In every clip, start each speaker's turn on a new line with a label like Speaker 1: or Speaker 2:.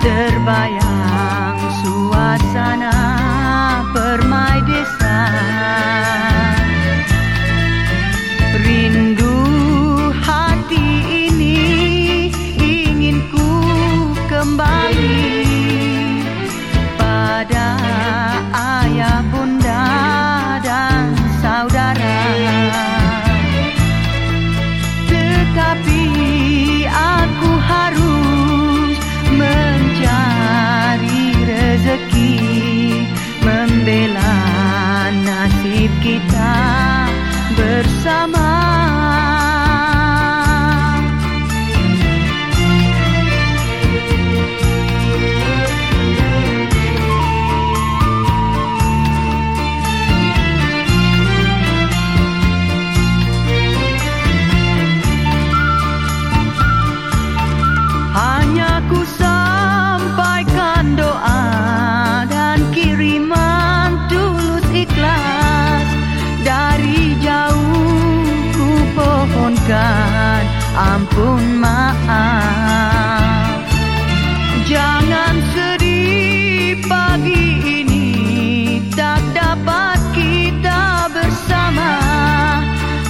Speaker 1: terbayang suasana permainan kita bersama. Ampun maaf. Jangan sedih pagi ini. Tak dapat kita bersama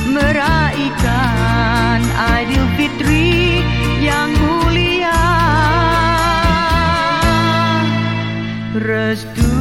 Speaker 1: Meraihkan Aidilfitri yang mulia. Restu